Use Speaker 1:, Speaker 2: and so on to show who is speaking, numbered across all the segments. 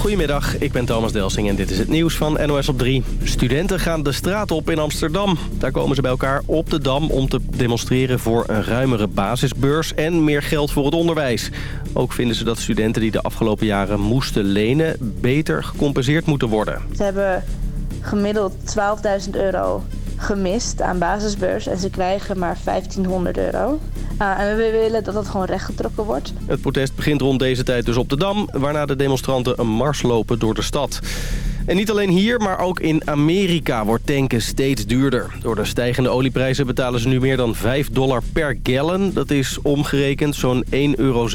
Speaker 1: Goedemiddag, ik ben Thomas Delsing en dit is het nieuws van NOS op 3. Studenten gaan de straat op in Amsterdam. Daar komen ze bij elkaar op de Dam om te demonstreren voor een ruimere basisbeurs en meer geld voor het onderwijs. Ook vinden ze dat studenten die de afgelopen jaren moesten lenen beter gecompenseerd moeten worden.
Speaker 2: Ze hebben gemiddeld 12.000 euro gemist aan basisbeurs en ze krijgen maar 1500 euro. En we willen dat dat gewoon rechtgetrokken wordt.
Speaker 1: Het protest begint rond deze tijd dus op de Dam... waarna de demonstranten een mars lopen door de stad. En niet alleen hier, maar ook in Amerika wordt tanken steeds duurder. Door de stijgende olieprijzen betalen ze nu meer dan 5 dollar per gallon. Dat is omgerekend zo'n 1,26 euro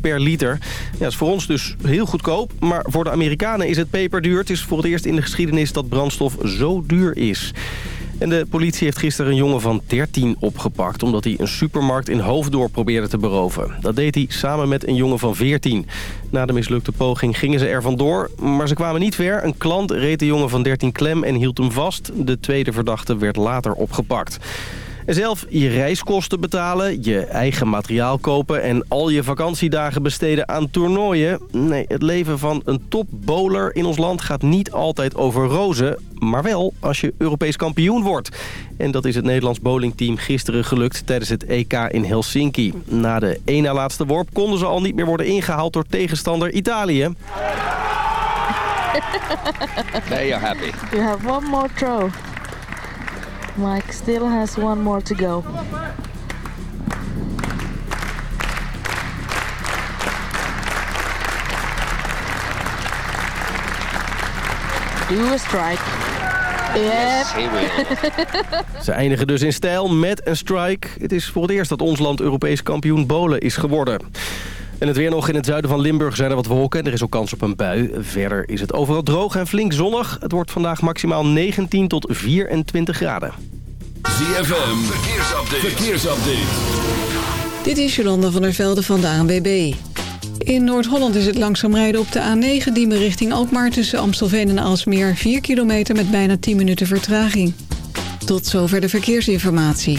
Speaker 1: per liter. Ja, dat is voor ons dus heel goedkoop, maar voor de Amerikanen is het peperduur. Het is voor het eerst in de geschiedenis dat brandstof zo duur is. En de politie heeft gisteren een jongen van 13 opgepakt... omdat hij een supermarkt in Hoofddorp probeerde te beroven. Dat deed hij samen met een jongen van 14. Na de mislukte poging gingen ze er vandoor, maar ze kwamen niet ver. Een klant reed de jongen van 13 klem en hield hem vast. De tweede verdachte werd later opgepakt. En zelf je reiskosten betalen, je eigen materiaal kopen... en al je vakantiedagen besteden aan toernooien. Nee, het leven van een topbowler in ons land gaat niet altijd over rozen... maar wel als je Europees kampioen wordt. En dat is het Nederlands bowlingteam gisteren gelukt tijdens het EK in Helsinki. Na de één na laatste worp konden ze al niet meer worden ingehaald door tegenstander Italië.
Speaker 3: There you're happy.
Speaker 2: You have one more throw. Mike still has one more to go. Do a strike. Yep.
Speaker 1: Ze eindigen dus in stijl met een strike. Het is voor het eerst dat ons land Europees kampioen bolen is geworden. En het weer nog in het zuiden van Limburg zijn er wat wolken. Er is ook kans op een bui. Verder is het overal droog en flink zonnig. Het wordt vandaag maximaal 19 tot 24 graden.
Speaker 4: ZFM, verkeersupdate. verkeersupdate.
Speaker 5: Dit is Jolanda van der Velde van de ANWB. In Noord-Holland is het langzaam rijden op de A9 Diemen richting Alkmaar... tussen Amstelveen en Alsmeer 4 kilometer met bijna 10 minuten vertraging. Tot zover de verkeersinformatie.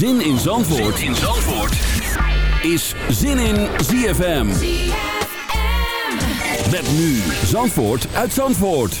Speaker 4: Zin in Zandvoort, zin in Zandvoort. is Zin in ZFM. Met nu Zandvoort uit Zandvoort.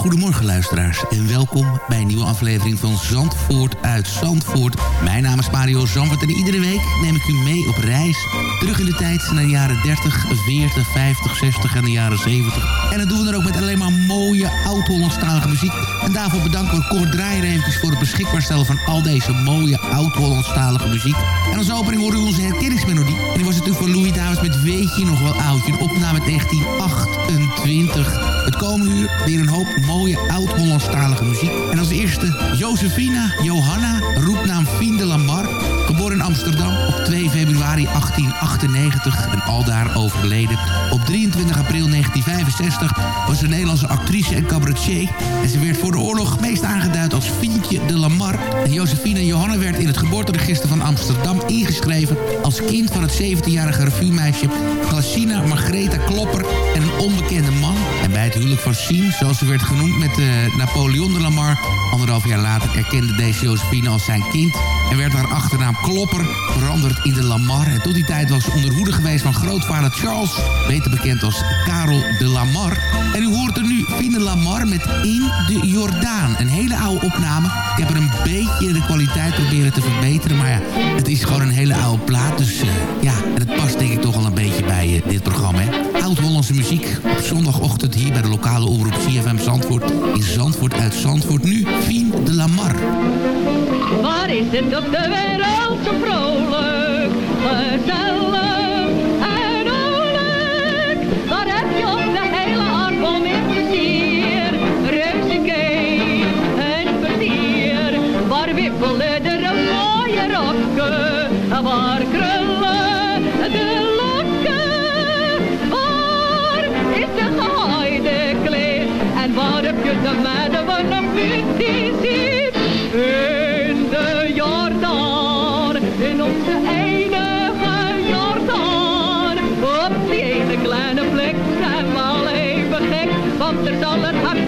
Speaker 6: goedemorgen luisteraars en welkom bij een nieuwe aflevering van Zandvoort uit Zandvoort. Mijn naam is Mario Zandvoort en iedere week neem ik u mee op reis. Terug in de tijd naar de jaren 30, 40, 50, 60 en de jaren 70. En dat doen we dan ook met alleen maar mooie oud-Hollandstalige muziek. En daarvoor bedanken we Cor Draaier voor het beschikbaar stellen van al deze mooie oud-Hollandstalige muziek. En als opening horen we onze herkenningsmelodie. En die was natuurlijk van Louis Davis met Weet je nog wel oudje. Een opname uit 1928. Het komende uur weer een hoop mooie oud-Hollandstalige muziek. En als eerste Josefina Johanna, roepnaam Fien de Lamar. Geboren in Amsterdam op 2 februari 1898 en aldaar overleden. Op 23 april 1965 was ze Nederlandse actrice en cabaretier. En ze werd voor de oorlog meest aangeduid als Fientje de Lamar. En Josefina Johanna werd in het geboorteregister van Amsterdam ingeschreven... als kind van het 17-jarige revuemeisje Glacina Margreta Klopper en een onbekende man. En bij het huwelijk van Sien, zoals ze werd genoemd met uh, Napoleon de Lamar... anderhalf jaar later erkende deze Josephine als zijn kind... en werd haar achternaam Klopper veranderd in de Lamar. En tot die tijd was ze onder hoede geweest van grootvader Charles... beter bekend als Karel de Lamar. En u hoort er nu Fine Lamar met In de Jordaan. Een hele oude opname. Ik heb er een beetje de kwaliteit proberen te verbeteren... maar ja, het is gewoon een hele oude plaat. Dus uh, ja, en het past denk ik toch al een beetje bij uh, dit programma. Oud-Hollandse muziek op zondagochtend hier bij de lokale omroep CFM Zandvoort. In Zandvoort uit Zandvoort. Nu Fien de Lamar.
Speaker 7: Waar is het op de wereld zo vrolijk, gezellig en oorlijk? Waar heb je op de hele aardbol meer plezier? Reuzenkee en plezier. Waar wippelen de mooie rokken? Waar krullen de lokken? Waar is de gehaaide kleed
Speaker 8: onze meiden we nog niet ziet. In de Jordaan, onze enige Jordaan. Op die ene kleine plek zijn we al even gek, want er zal het hart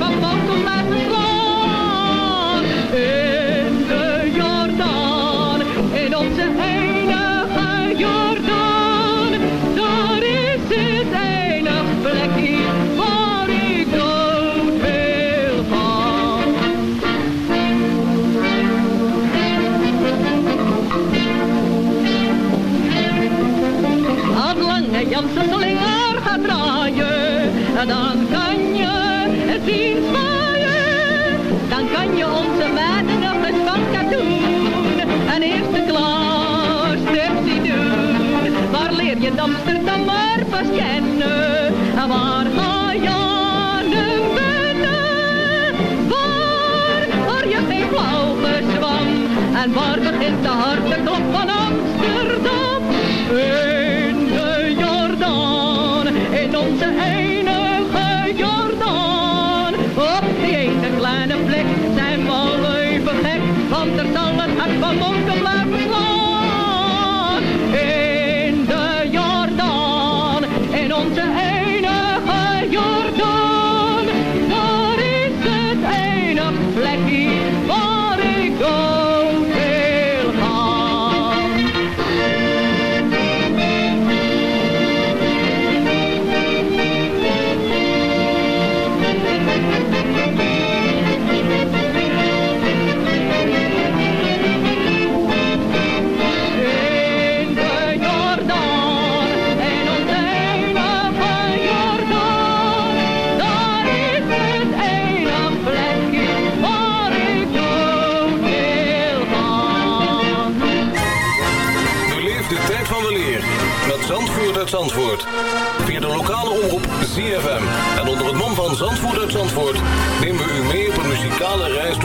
Speaker 8: Amsterdam maar pas kennen? En waar ga je hem wennen? Waar hoor je geen flauw gezwam? En waar begint de harde klop van Amsterdam? In de Jordaan, in onze enige Jordaan. Op die ene kleine plek zijn we al even gek, want er zal het hart van Moskou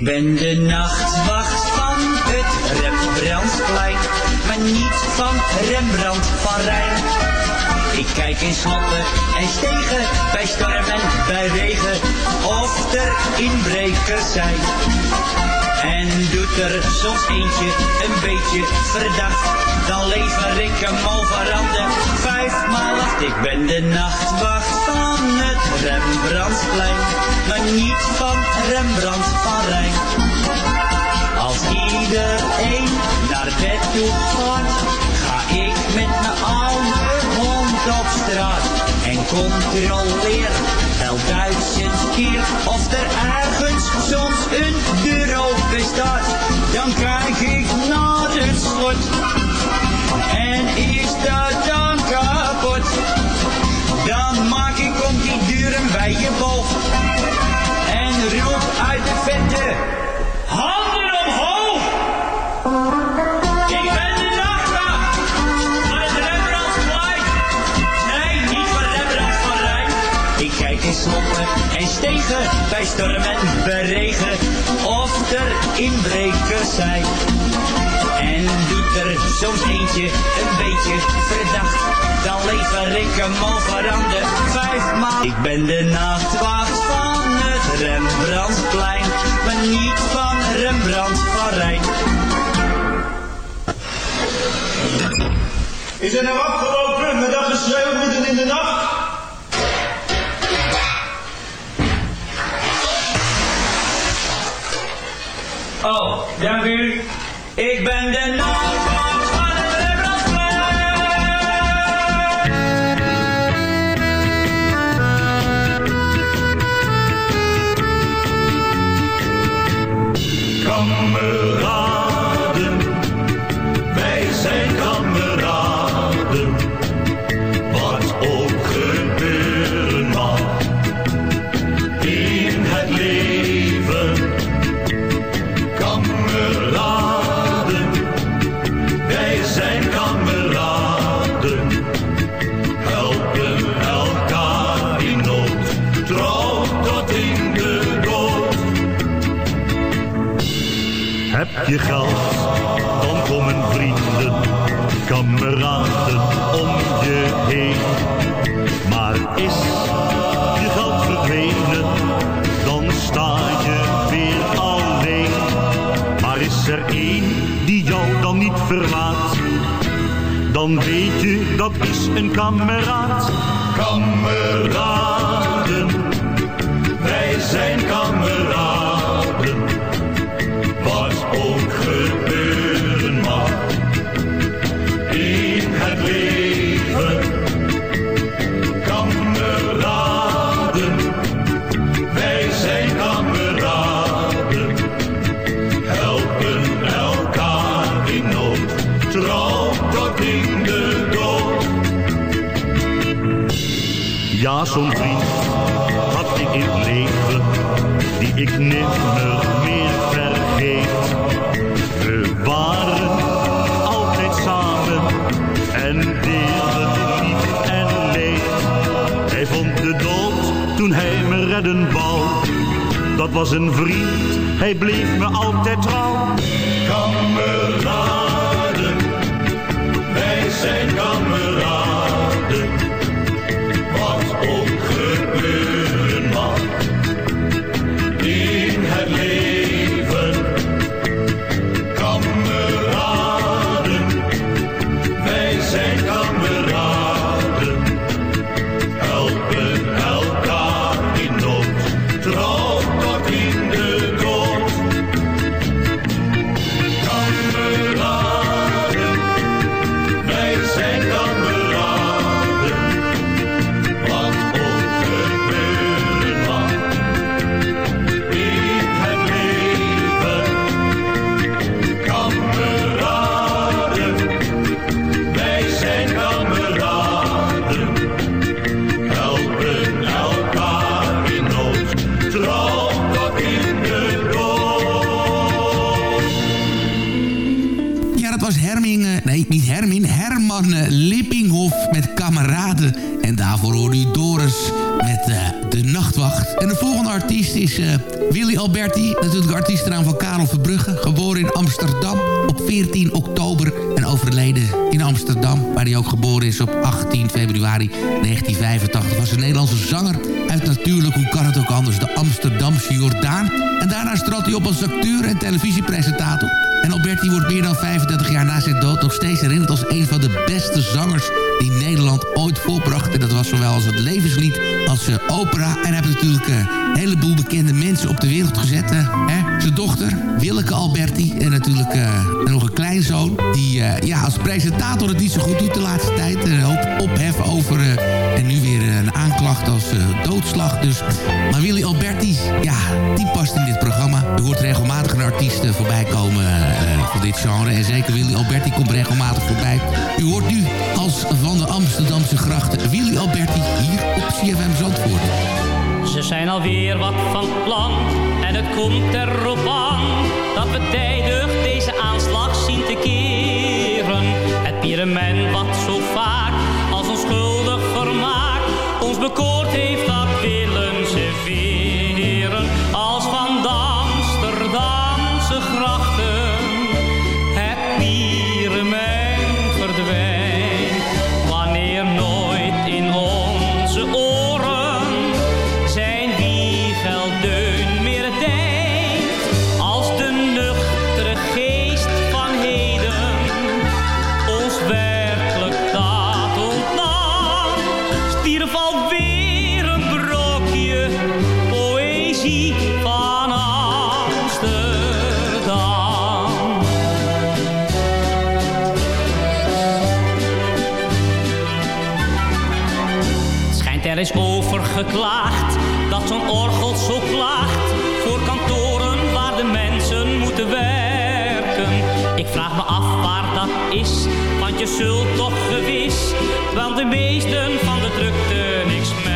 Speaker 9: Ik ben de nachtwacht van het Rembrandtplein, maar niet van Rembrandt van Rijn. Ik kijk in slotten en stegen, bij storm en bij regen, of er inbrekers zijn. En doet er soms eentje een beetje verdacht, dan lever ik hem overhanden vijfmaal acht. Ik ben de nachtwacht van het Rembrandtplein, maar niet van Rembrandt van Rijn. Als iedereen naar bed toe gaat, ga ik met mijn oude hond op straat. En controleer wel duizend keer of er ergens soms een deur open staat. Dan kijk ik naar het slot en is dat dan kapot? Dan maak ik om die deuren bij je boog en roep uit de vette En stegen bij storm en bij regen of er inbrekers zijn. En doet er soms eentje een beetje verdacht, dan lever ik hem over aan de vijfmaal. Ik ben de nachtwacht van het Rembrandtplein, maar niet van Rembrandt van Rijn.
Speaker 10: Is er nou afgelopen met dat geschreeuw midden in de nacht?
Speaker 9: Oh, dank u. Ik ben de nachtwacht van het Rembrandtplein.
Speaker 10: Kameraden,
Speaker 11: verlaat, dan weet je dat is een kameraad.
Speaker 10: Kameraden,
Speaker 11: Ja, zo'n vriend had ik in het leven, die ik nimmer meer vergeet. We waren altijd samen en deelden lief en leed. Hij vond de dood toen hij me redden wou. Dat was een vriend, hij bleef me altijd trouw.
Speaker 10: Kameraden, wij zijn kameraden.
Speaker 6: Is eh, Willy Alberti. Natuurlijk de artiestennaam van Karel Verbrugge. Geboren in Amsterdam op 14 oktober en overleden in Amsterdam. Waar hij ook geboren is op 18 februari 1985. Was een Nederlandse zanger uit natuurlijk, hoe kan het ook anders, de Amsterdamse Jordaan. En daarna trad hij op als acteur en televisiepresentator. En Alberti wordt meer dan 35 jaar na zijn dood nog steeds herinnerd als een van de beste zangers die Nederland ooit volbracht. En dat was zowel als het levenslied als uh, opera. En hij heeft natuurlijk uh, een heleboel bekende mensen op de wereld gezet. Uh, hè? Zijn dochter, Willeke Alberti. En natuurlijk nog een kleinzoon. Die ja, als presentator het niet zo goed doet de laatste tijd. Een hoop ophef over... en nu weer een aanklacht als doodslag. Dus. Maar Willy Alberti, ja, die past in dit programma. U hoort regelmatig een artiest voorbij komen van dit genre. En zeker Willy Alberti komt regelmatig voorbij. U hoort nu als van de Amsterdamse grachten Willy Alberti hier op CFM Zandvoort.
Speaker 12: Ze zijn alweer wat van plan en het komt erop aan dat we tijdig deze aanslag zien te keren. Het pyramid wat zo werken. Ik vraag me af waar dat is, want je zult toch gewis wel de meesten van de drukte niks merken.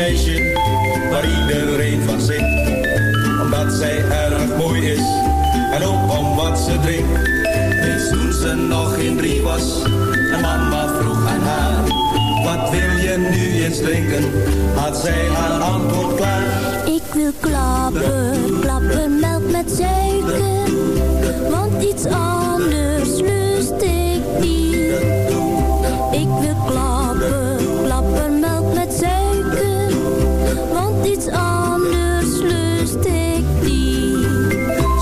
Speaker 13: Meisje waar iedereen van zingt. Omdat zij erg mooi is en ook om wat ze drinkt. Eens toen ze nog geen drie was en mama vroeg aan haar. Wat wil je nu eens drinken? Had zij haar antwoord klaar.
Speaker 14: Ik wil klappen, klappen melk met suiker. Want iets anders lust ik niet. Want iets anders lust ik niet.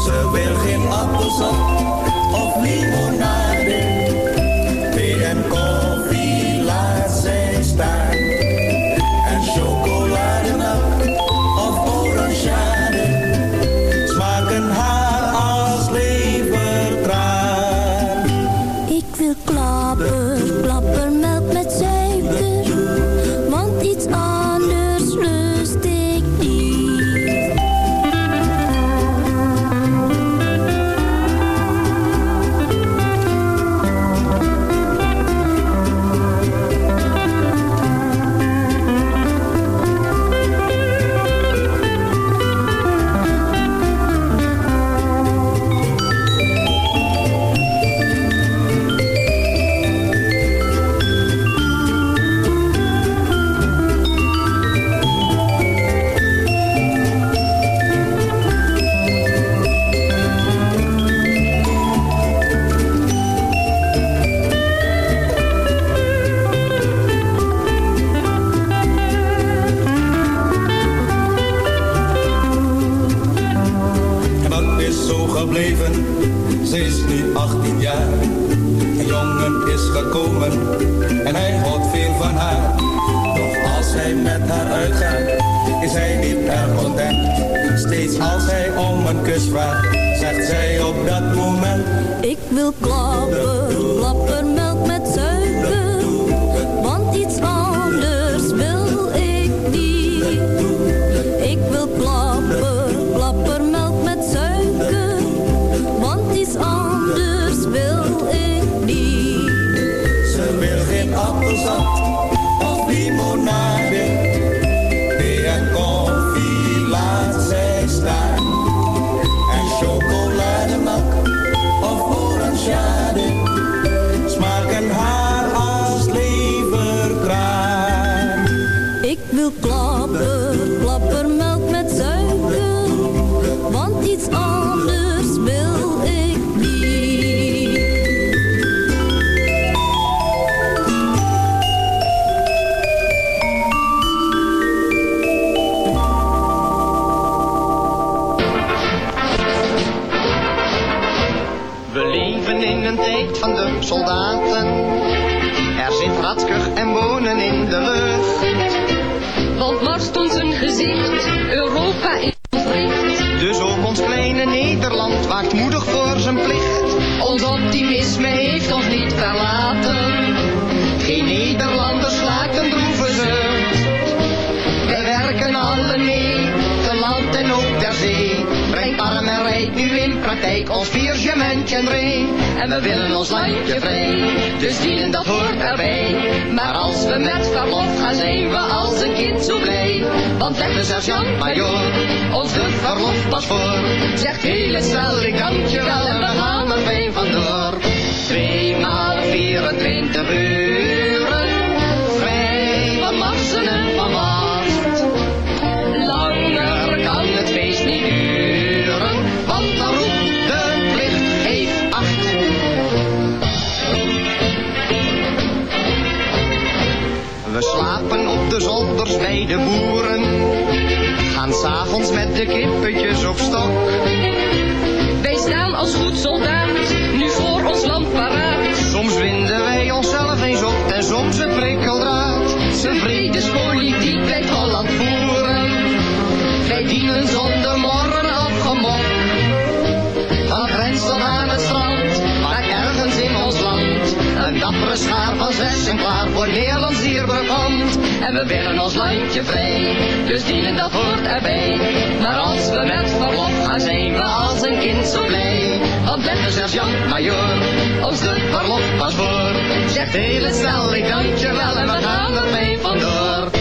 Speaker 13: Ze wil geen appelsap zo gebleven, ze is nu 18 jaar. Jongen is gekomen en hij houdt veel van haar. Doch als hij met haar uitgaat, is hij niet erg content. Steeds als hij om een kus vraagt, zegt zij op dat moment.
Speaker 14: Ik wil klappen, klappen
Speaker 13: En
Speaker 15: we willen ons landje vrij, dus dienen dat hoort erbij. Maar als we met verlof gaan we als een kind zo blij. Want legt de sergeant-majoor ons de verlof pas voor. Zegt hele stel ik dank je wel en we gaan er fijn vandoor. Tweemaal 24 uren, We slapen op de zolders bij de boeren, gaan s'avonds met de kippetjes op stok.
Speaker 16: Wij staan als goed soldaat, nu voor ons land paraat.
Speaker 15: Soms winden wij onszelf eens op en soms een prikkeldraad.
Speaker 16: Zijn vredespolitiek
Speaker 15: schaar van zessen klaar voor Nederlands dierbrand.
Speaker 16: En we willen ons landje vrij, dus dienen dat hoort erbij. Maar als we met verlof gaan zijn we als een kind zo blij. Want let de sergeant-majoor ons de verlof pas voor.
Speaker 15: Zegt hele stel ik dank je wel en we gaan er mee vandoor.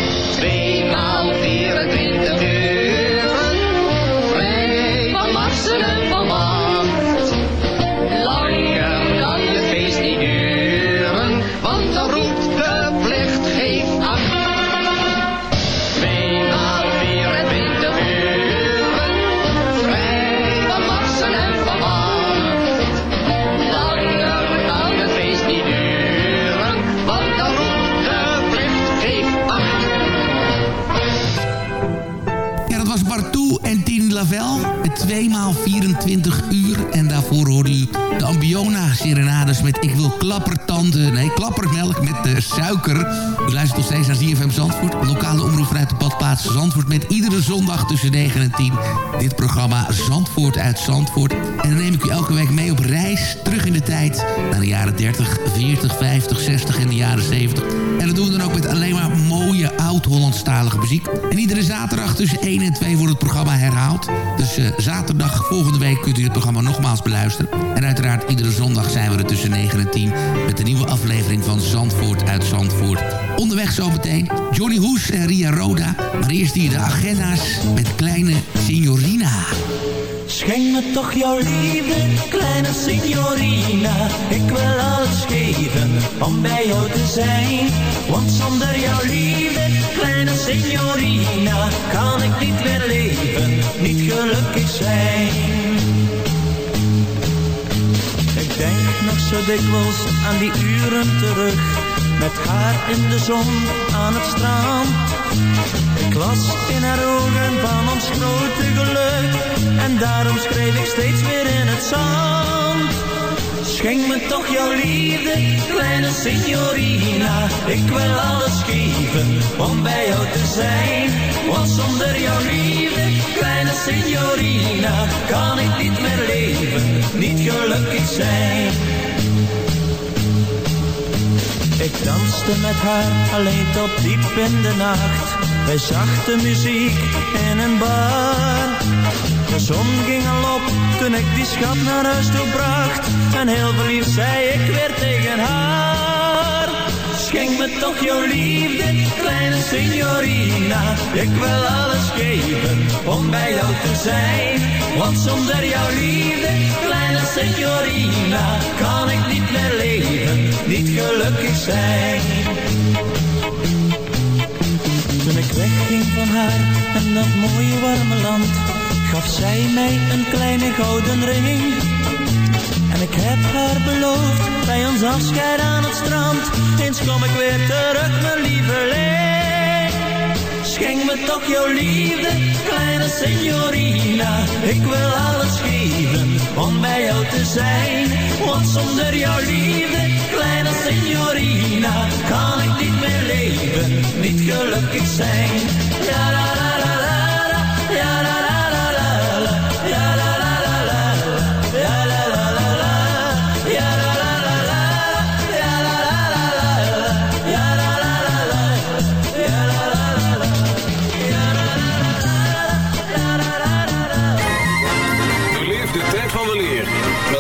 Speaker 6: Lavelle. Met 2 maal 24 uur. En daarvoor hoorde u de Ambiona Serenades met Ik wil klappertanden. Nee, klappermelk met de suiker. U luistert nog steeds naar ZFM Zandvoort. Lokale omroep vanuit de badplaats Zandvoort. Met iedere zondag tussen 9 en 10. Dit programma Zandvoort uit Zandvoort. En dan neem ik u elke week mee op reis. Terug in de tijd. Naar de jaren 30, 40, 50, 60 en de jaren 70. En dat doen we dan ook met alleen maar oud-Hollandstalige muziek. En iedere zaterdag tussen 1 en 2 wordt het programma herhaald. Dus eh, zaterdag volgende week kunt u het programma nogmaals beluisteren. En uiteraard iedere zondag zijn we er tussen 9 en 10... met de nieuwe aflevering van Zandvoort uit Zandvoort. Onderweg zometeen Johnny Hoes en Ria Roda. Maar eerst hier de agenda's met kleine Signorina.
Speaker 17: Schenk me toch jouw liefde, kleine signorina. Ik wil alles geven om bij jou te zijn. Want zonder jouw liefde, kleine signorina, kan ik niet meer leven, niet gelukkig zijn. Ik denk nog zo dikwijls aan die uren terug, met haar in de zon aan het strand. Ik las in haar ogen van ons grote geluk En daarom schreef ik steeds weer in het zand. Schenk me toch jouw liefde, kleine signorina. Ik wil alles geven om bij jou te zijn. Want zonder jouw liefde, kleine signorina Kan ik niet meer leven, niet gelukkig zijn ik danste met haar alleen tot diep in de nacht bij zachte muziek in een bar. De zon ging al op toen ik die schat naar huis toe bracht. En heel verliefd zei ik weer tegen haar. Schenk me toch jouw liefde, kleine signorina. Ik wil alles geven om bij jou te zijn. Want zonder jouw liefde, kleine signorina, kan ik niet meer leven, niet gelukkig zijn. Toen ik wegging van haar en dat mooie warme land, gaf zij mij een kleine gouden ring. En ik heb haar beloofd, bij ons afscheid aan het strand, eens kom ik weer terug, mijn lieveling.
Speaker 18: Schenk me toch jouw liefde, kleine signorina. Ik wil alles geven om bij jou te zijn. Want zonder jouw liefde, kleine signorina, kan ik niet meer leven, niet gelukkig zijn.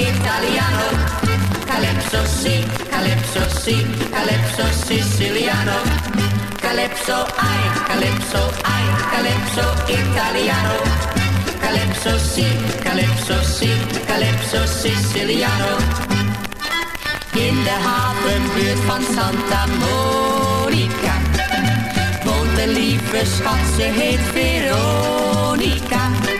Speaker 7: italiano. Calypso si, calypso si, calypso siciliano. Calypso, ai, calypso, ai, calypso italiano. Calypso si, calypso si, calypso siciliano. In de havenbuurt van Santa Monica woont een lieve schat, ze heet Veronica.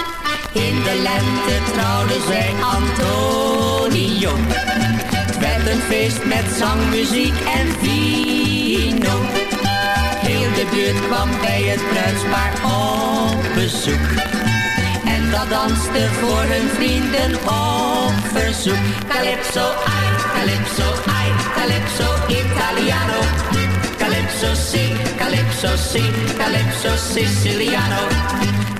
Speaker 7: In de lente trouwde zij Antonio. Het werd een feest met zang, muziek en vino. Heel de buurt kwam bij het bruidspaar op bezoek. En dat danste voor hun vrienden op verzoek. Calypso, ai, calypso, ai, calypso italiano. Calypso si, calypso si, calypso siciliano.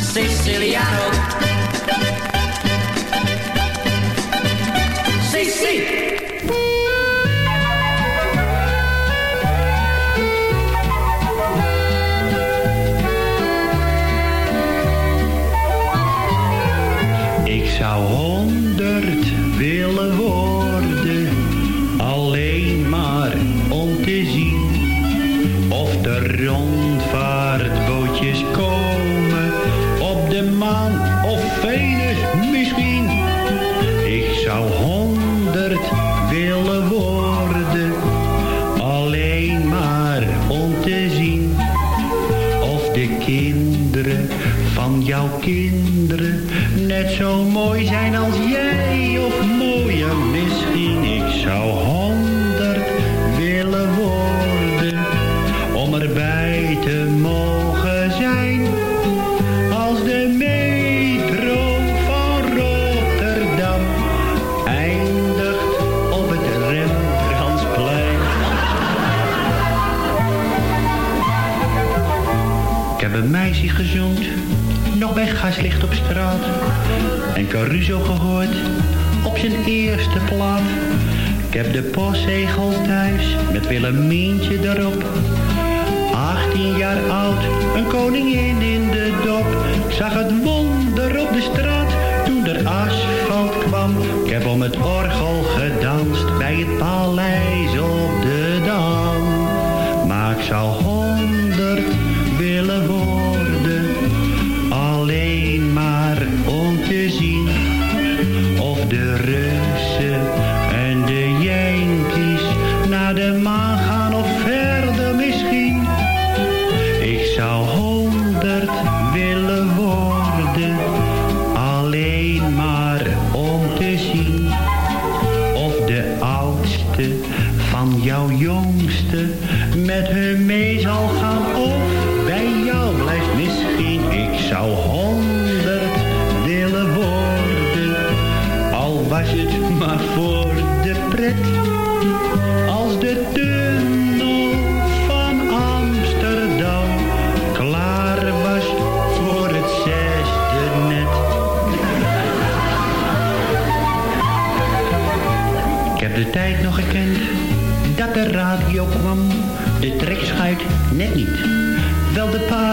Speaker 7: siciliano.
Speaker 11: Caruso gehoord, op zijn eerste plaat. Ik
Speaker 19: heb de postzegel thuis met Willemientje erop. 18 jaar oud, een koningin in de dop. Zag het wonder op de straat toen er asfalt kwam. Ik heb om het orgel gedanst bij het paleis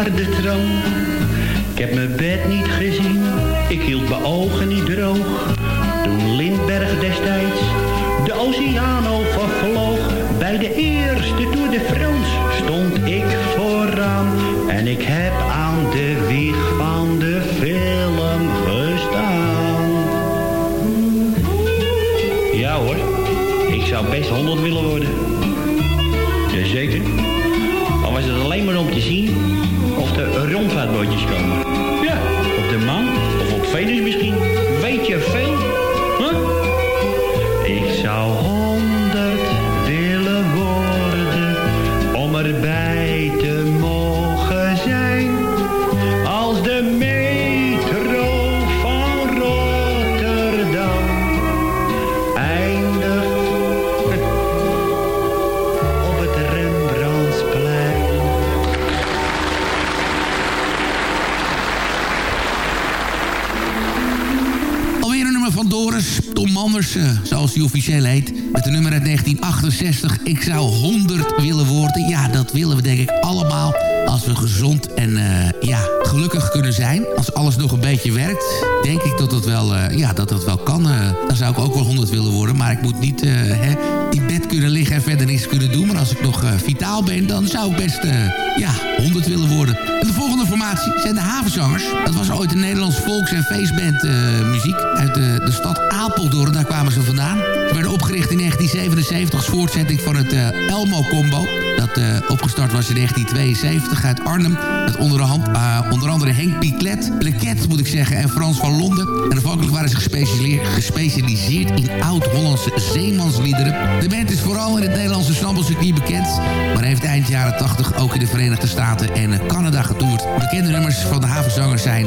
Speaker 19: wel de paardentram. Ik heb mijn bed niet gezien, ik hield mijn ogen niet droog. Toen Lindbergh destijds de oceaan overvloog, bij de eerste Tour de France stond ik vooraan. En ik heb aan de wieg van de film gestaan. Ja hoor, ik zou best 100 willen. 68. Ik zou
Speaker 6: 100 willen worden. Ja, dat willen we denk ik allemaal. Als we gezond en eh, ja, gelukkig kunnen zijn. Als alles nog een beetje werkt. Denk ik dat dat wel, eh, ja, dat dat wel kan. Eh, dan zou ik ook wel 100 willen worden. Maar ik moet niet hè, in bed kunnen liggen en verder niks kunnen doen. Maar als ik nog vitaal ben, dan zou ik best ja, 100 willen worden. En zijn de Havenzangers. Dat was ooit een Nederlands volks- en feestband eh, muziek. Uit de, de stad Apeldoorn, daar kwamen ze vandaan. Ze werden opgericht in 1977 als voortzetting van het eh, Elmo-combo. Dat eh, opgestart was in 1972 uit Arnhem. Met onderhand, eh, onder andere Henk Piclet, Pleket moet ik zeggen, en Frans van Londen. En afhankelijk waren ze gespecialiseerd, in oud-Hollandse zeemansliederen. De band is vooral in het Nederlandse snabbelcircuit bekend. Maar heeft eind jaren 80 ook in de Verenigde Staten en eh, Canada getoerd. Bekende nummers van de havenzangers zijn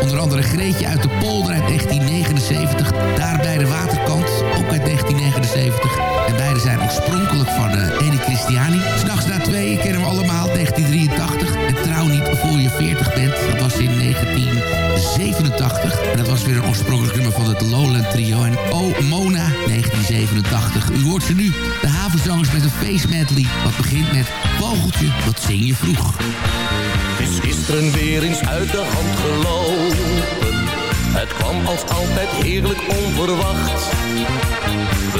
Speaker 6: onder andere Greetje uit de Polder uit 1979. Daar bij de waterkant, ook uit 1979. En beide zijn oorspronkelijk van Edi Christiani. S'nachts na twee kennen we allemaal 1983. En trouw niet voor je 40 bent. Dat was in 1987. En dat was weer een oorspronkelijk nummer van het Lowland Trio. En Oh Mona 1987. U hoort ze nu. De havenzangers met een face medley. Wat begint met Vogeltje, wat zing je vroeg.
Speaker 17: Het is gisteren weer eens uit de hand gelopen. Het kwam als altijd heerlijk onverwacht.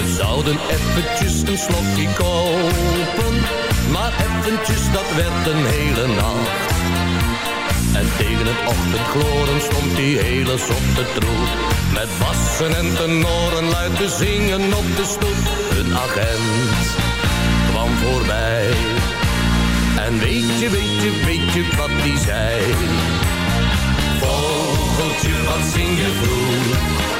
Speaker 17: We zouden eventjes een slokje kopen. Maar eventjes, dat werd een hele nacht. En tegen het ochtendgloren stond die hele zotte troep. Met bassen en tenoren luid te zingen op de stoep. Een agent kwam voorbij. En weet je, weet je, weet je wat die zei? Vogeltje, wat zing je vroeg?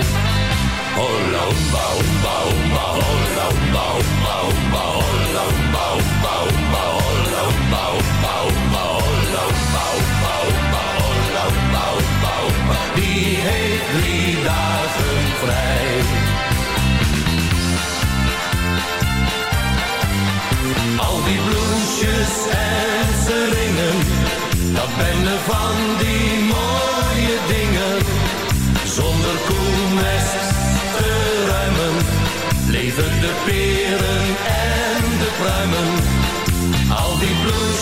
Speaker 17: Die heeft drie dagen vrij. Al die bloesjes en seringen, dat ben van die mooie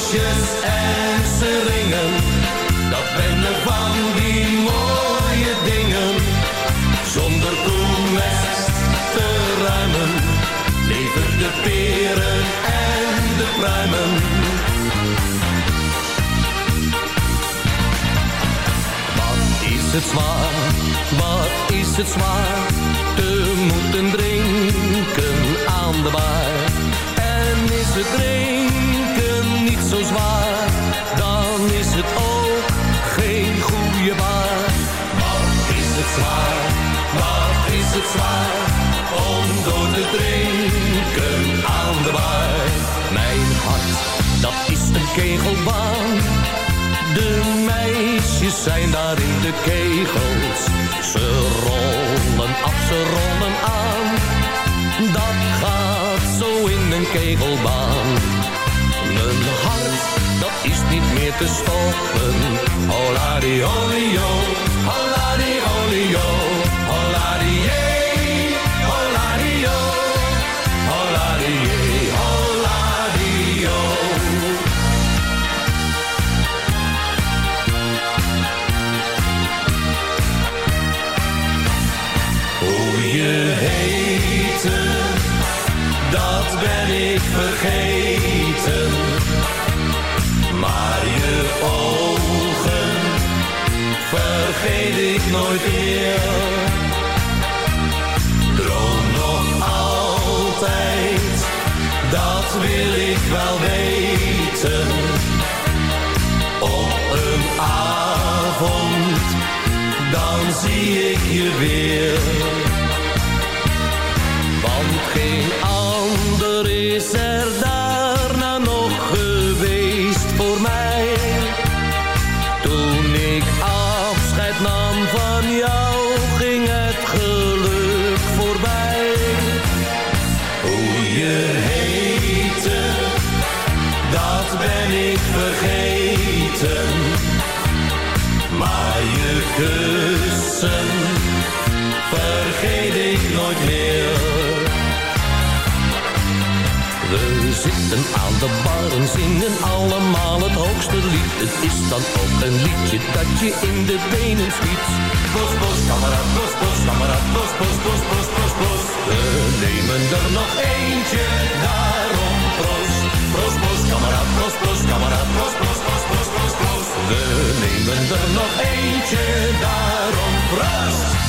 Speaker 17: bloesjes en seringen, dat ben er van die mooie dingen. Zonder koelmest te ruimen, leven de peren en de pruimen. Wat is het zwaar, wat is het zwaar, te moeten drinken aan de bar. En is het drinken zo zwaar, dan is het ook geen goede baar. Wat is het zwaar, wat is het zwaar, om door te drinken aan de bar. Mijn hart, dat is een kegelbaan. De meisjes zijn daar in de kegels. Ze rollen af, ze rollen aan. Dat gaat zo in een kegelbaan. Dat is niet meer te stoppen. Hola di olio, hola di olio, hola di eh, hola. Hoe je heette, dat ben ik vergeten. Ogen vergeet ik nooit meer. Droom nog altijd, dat wil ik wel weten. Op een avond, dan zie ik je weer. Want geen ander is er kussen vergeet ik nooit meer. We zitten aan de bar en zingen allemaal het hoogste lied. Het is dan ook een liedje dat je in de benen schiet. Bos, bos, kameraad, bos, bos, kameraad, bos, bos, bos, bos, bos, bos. We nemen er nog eentje, daarom proost. Proost, bos, kameraad, bos, bos, kameraad, bos, bos, We nemen er nog eentje, daarom proost.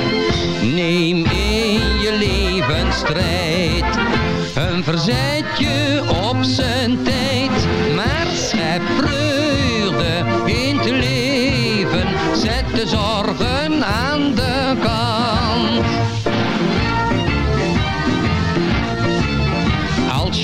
Speaker 20: Neem in je leven strijd, een verzetje op zijn tijd.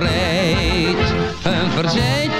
Speaker 20: bereid een verzet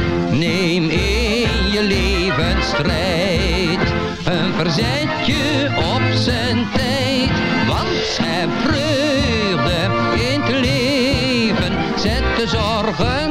Speaker 20: Een verzetje op zijn tijd. Want schep vreugde in het leven, zet de zorgen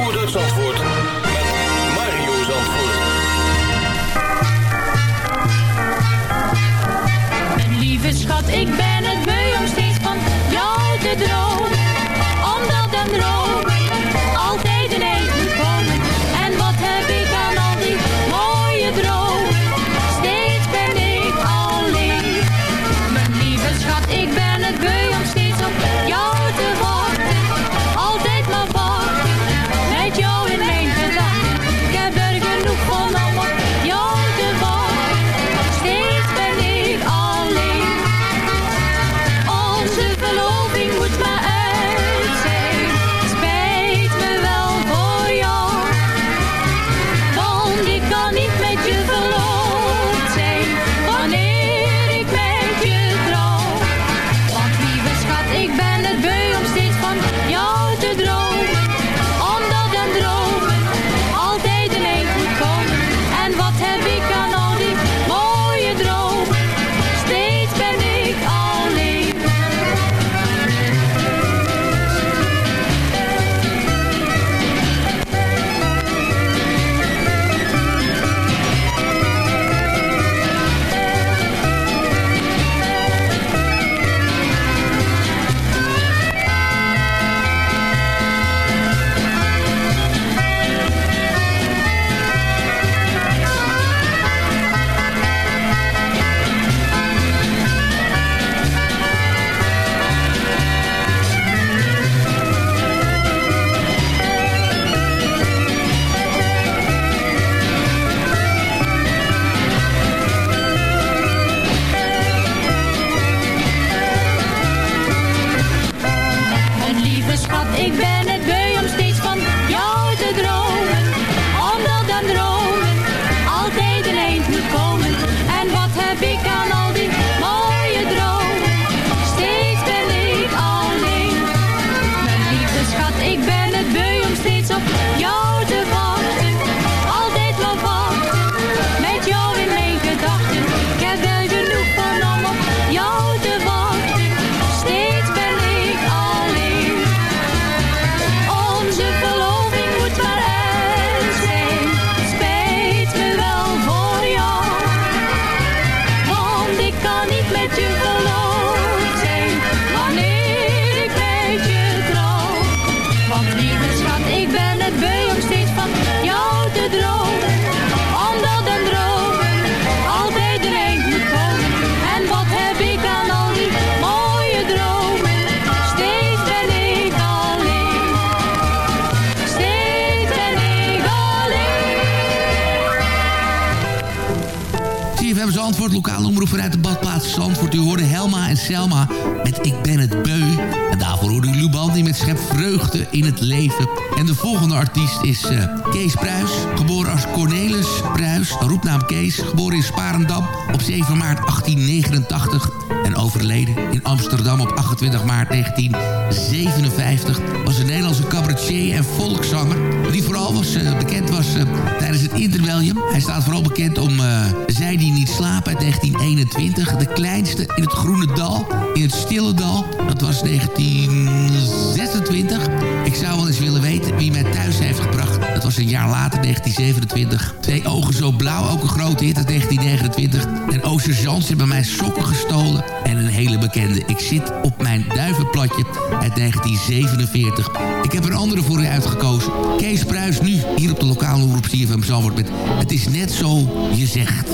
Speaker 6: omroep vanuit de badplaats Zandvoort. U hoorde Helma en Selma met Ik ben het beu. En daarvoor hoorde u Lubandi met Schep vreugde in het leven. En de volgende artiest is uh, Kees Pruis. Geboren als Cornelis Pruis, roepnaam Kees. Geboren in Sparendam op 7 maart 1889. En overleden in Amsterdam op 28 maart 1957. Was een Nederlandse cabaretier en volkszanger. Die vooral uh, bekend was uh, tijdens het interwellium. Hij staat vooral bekend om uh, Zij die niet slapen uit 1921. De kleinste in het Groene Dal. In het Stille Dal. Dat was 1926. Ik zou wel eens willen weten wie mij thuis heeft gebracht. Dat was een jaar later, 1927. Twee ogen zo blauw, ook een grote hit uit 1929. En O Sergeant heeft bij mij sokken gestolen. En een hele bekende. Ik zit op mijn duivenplatje uit 1947. Ik heb een andere voor u uitgekozen. Kees Pruis nu, hier op de lokale omroep CFM Zalvoort met Het is net zo je zegt.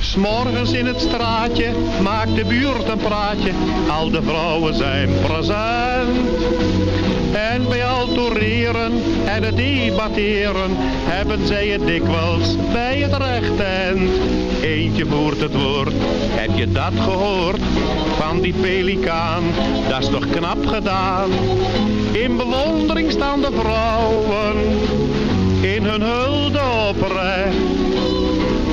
Speaker 21: S'morgens in het straatje maakt de buurt een praatje. Al de vrouwen zijn present. En bij al toereren en het debatteren hebben zij het dikwijls bij het recht. Eentje voert het woord, heb je dat gehoord? Van die pelikaan, dat is toch knap gedaan. In bewondering staan de vrouwen, in hun hulde oprecht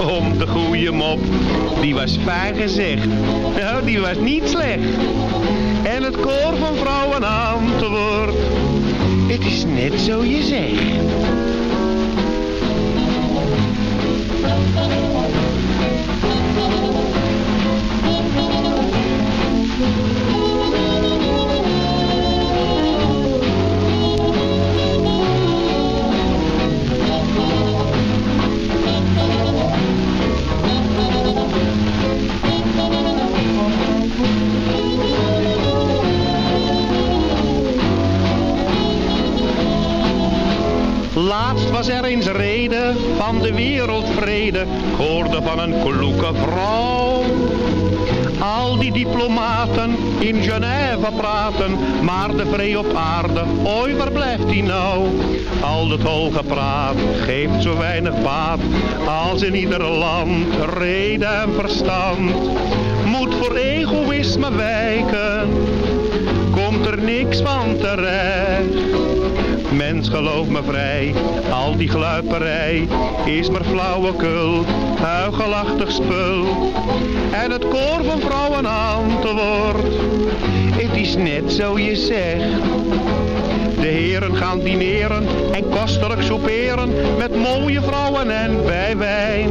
Speaker 21: om de goeie mop. Die was fijn gezegd, nou die was niet slecht. En het koor van vrouwen antwoordt, het is net zo je zegt. Laatst was er eens reden van de wereldvrede. Ik hoorde van een kloeke vrouw. Al die diplomaten in Genève praten, maar de vrede op aarde, ooit waar blijft die nou? Al dat hoge praat geeft zo weinig baat, als in ieder land reden en verstand. Moet voor egoïsme wijken, komt er niks van terecht. Mens, geloof me vrij, al die gluiperij is maar flauwekul, huigelachtig spul. En het koor van vrouwen antwoordt, het is net zo je zegt. De heren gaan dineren en kostelijk souperen met mooie vrouwen en bij wijn.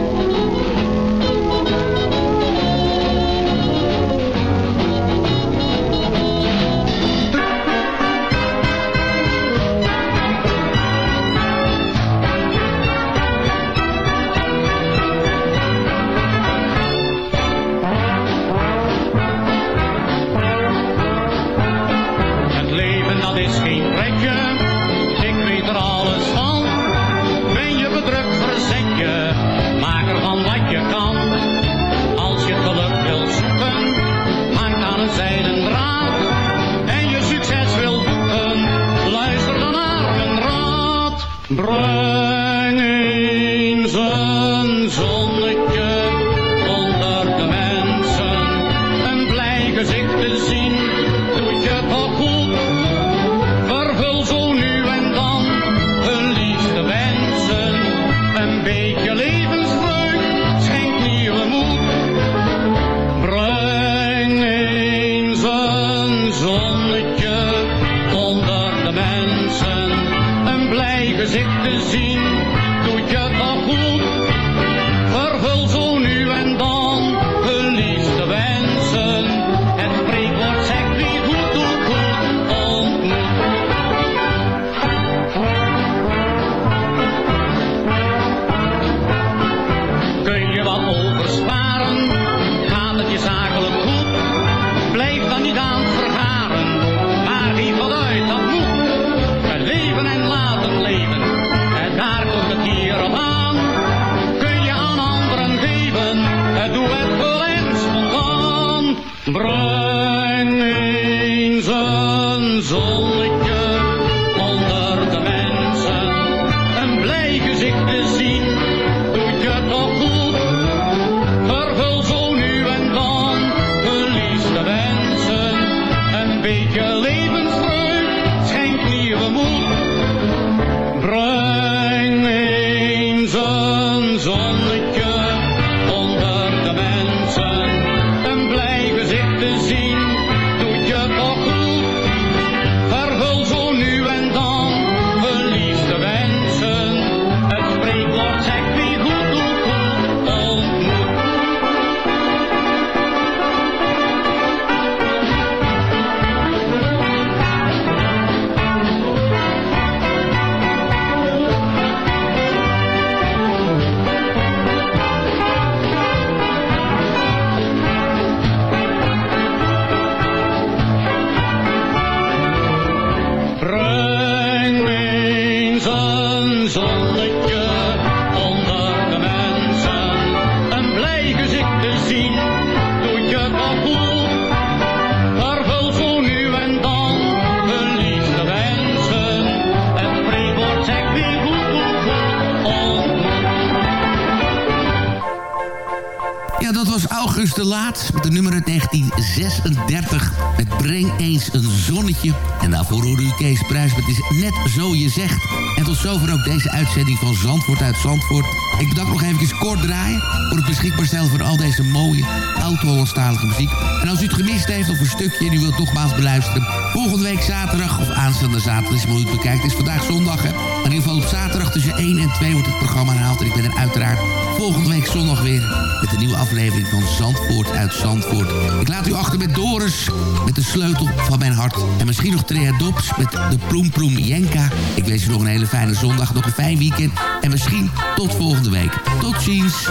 Speaker 6: Met de nummer uit 1936. Het Breng eens een zonnetje. En daarvoor hoorde u Kees Pruis met is net zo je zegt. En tot zover ook deze uitzending van Zandvoort uit Zandvoort. Ik bedank nog even kort draaien... voor het beschikbaar stellen van al deze mooie, oud-Hollandstalige muziek. En als u het gemist heeft of een stukje en u wilt nogmaals beluisteren... volgende week zaterdag of aanstaande zaterdag, is het bekijkt. Het is vandaag zondag, hè. Maar in ieder geval op zaterdag tussen 1 en 2 wordt het programma herhaald. En ik ben er uiteraard volgende week zondag weer... met een nieuwe aflevering van Zandvoort uit Zandvoort. Ik laat u achter met Doris, met de sleutel van mijn hart. En misschien nog Trea Dops met de Ploem Ploem Jenka. Ik wens u nog een hele fijne zondag, nog een fijn weekend. En misschien tot volgende week. Tot ziens.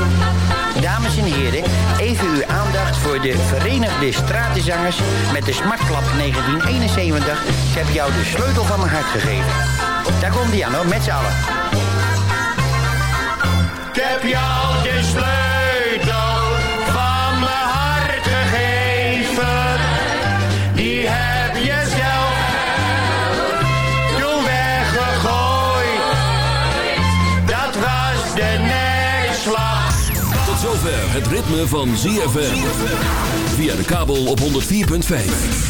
Speaker 22: Dames en heren, even uw aandacht voor de Verenigde Stratenzangers met de Smartklap 1971. Ik heb jou de sleutel van mijn hart gegeven. Daar komt die aan hoor, met z'n allen.
Speaker 21: Ik heb jou de sleutel van mijn hart gegeven. Die heb je zelf toen weggegooid. Dat was de nekslag.
Speaker 4: Tot zover het ritme van ZFM. Via de kabel op 104.5.